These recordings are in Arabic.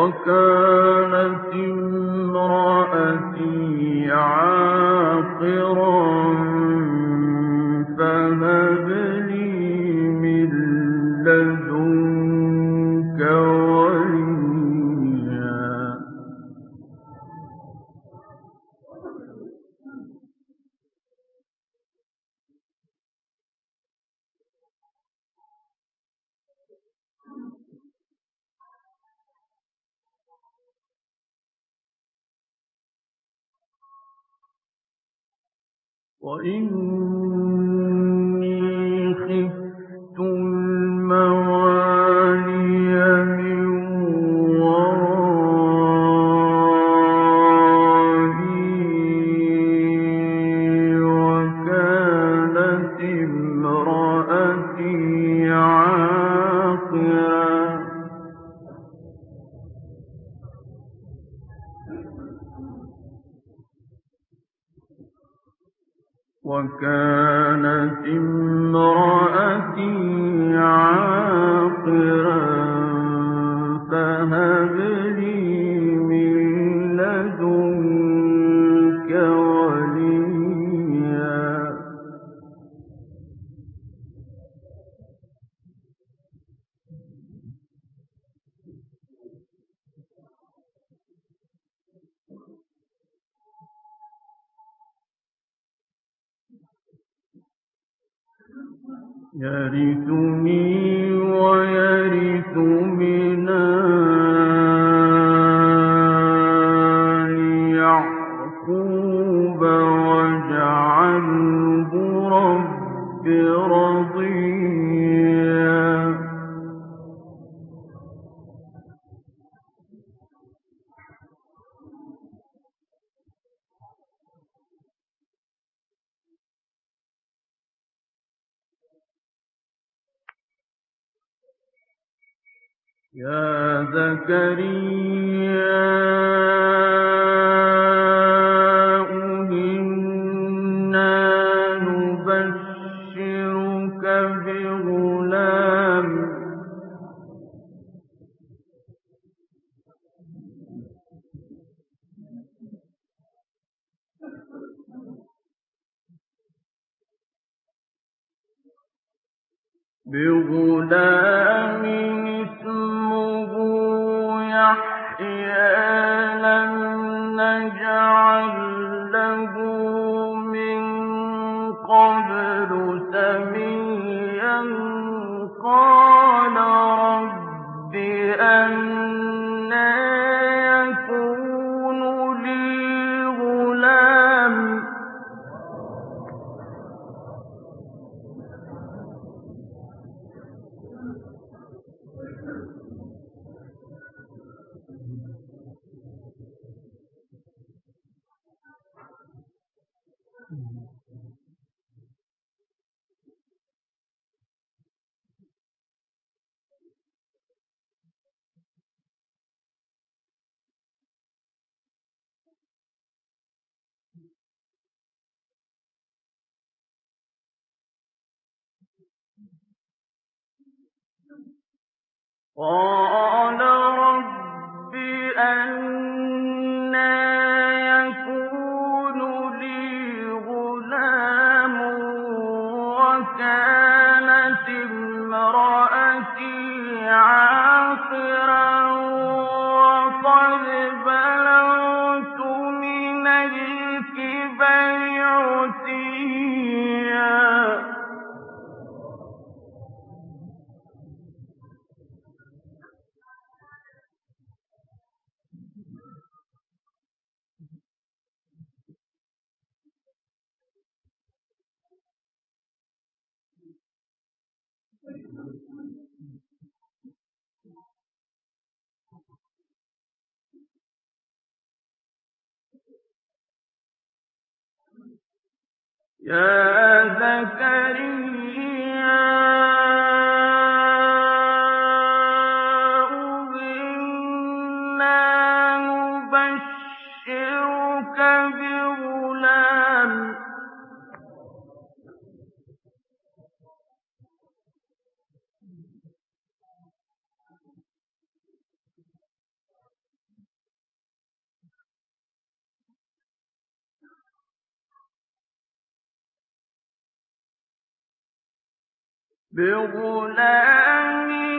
وكانت وإني يا زكريا إنا نبشرك بغلام. بغلام Oh, oh. oh. يا زكريا. بغلام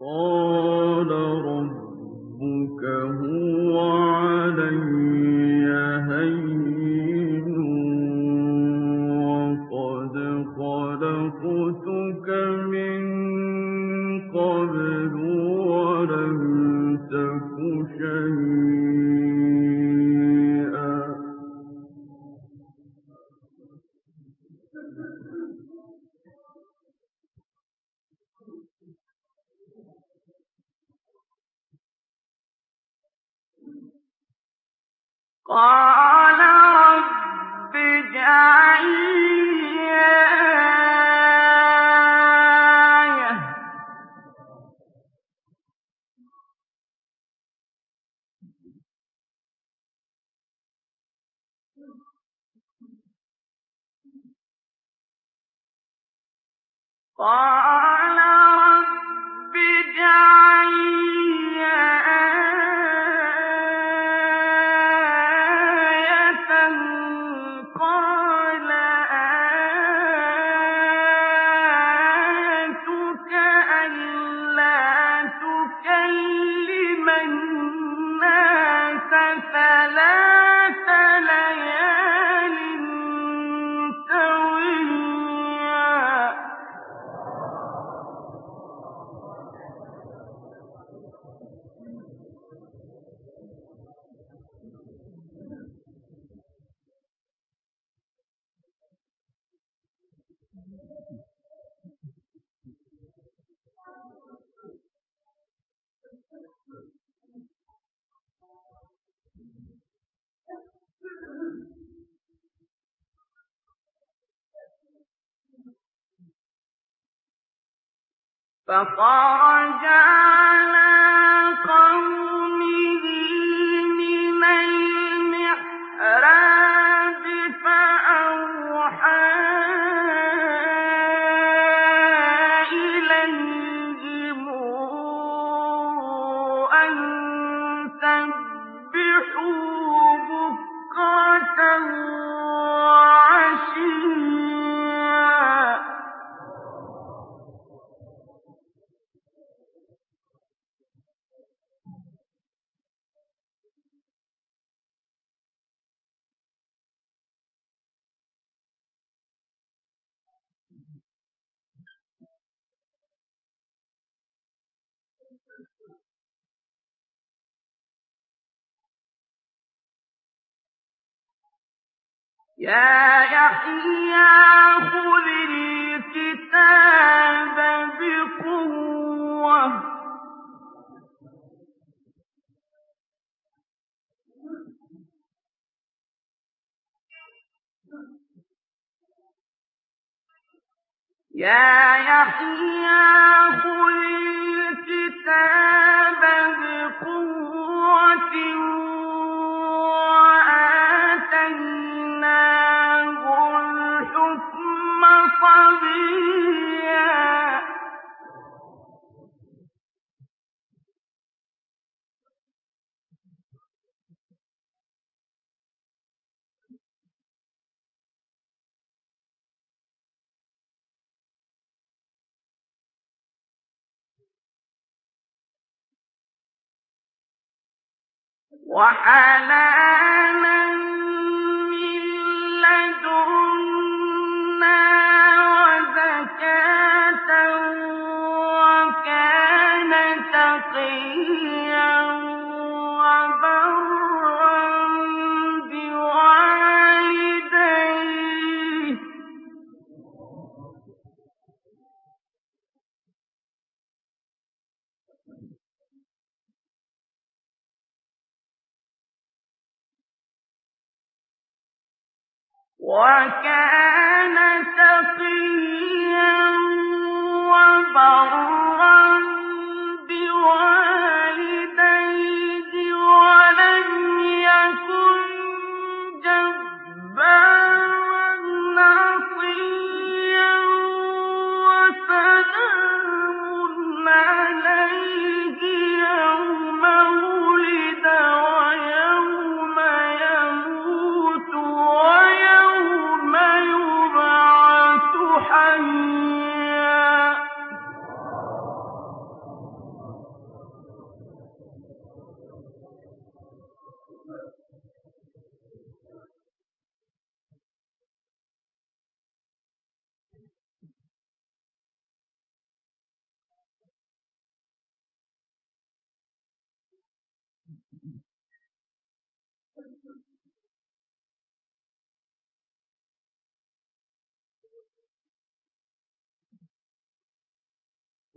Oh. قال فخرج على يا يحيى خذ الكتاب بقوة. الكتاب بقوة. وحنانا وكان تقيا وبرا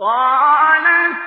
قالت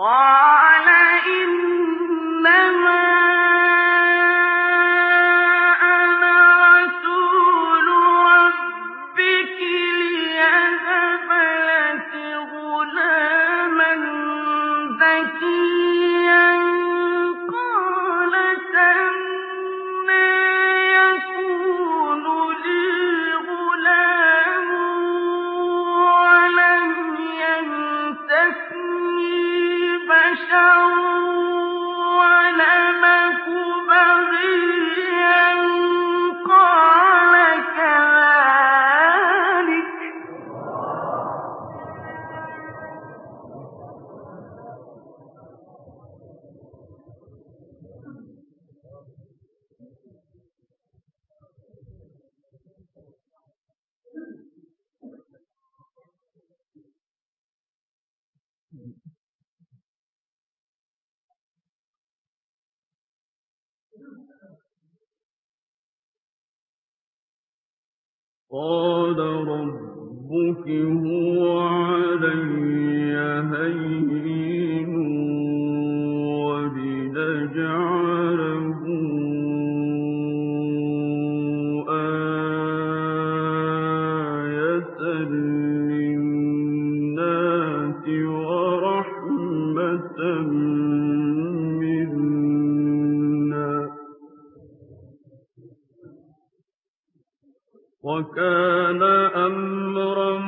قال قال ربك هو عليه وكان أمرا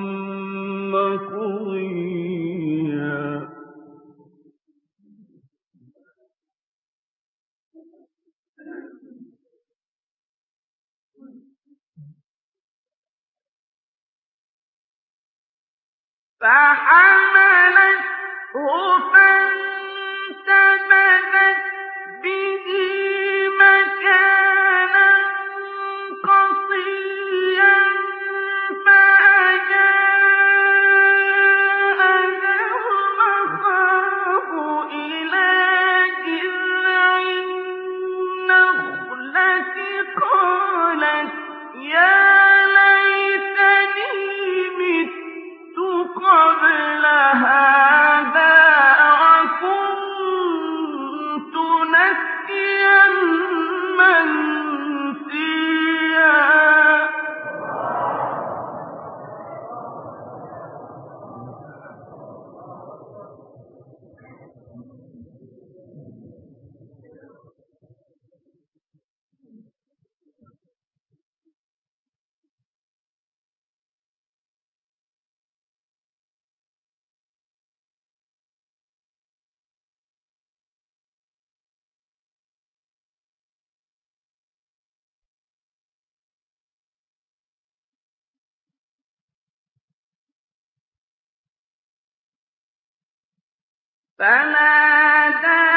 يا فناداها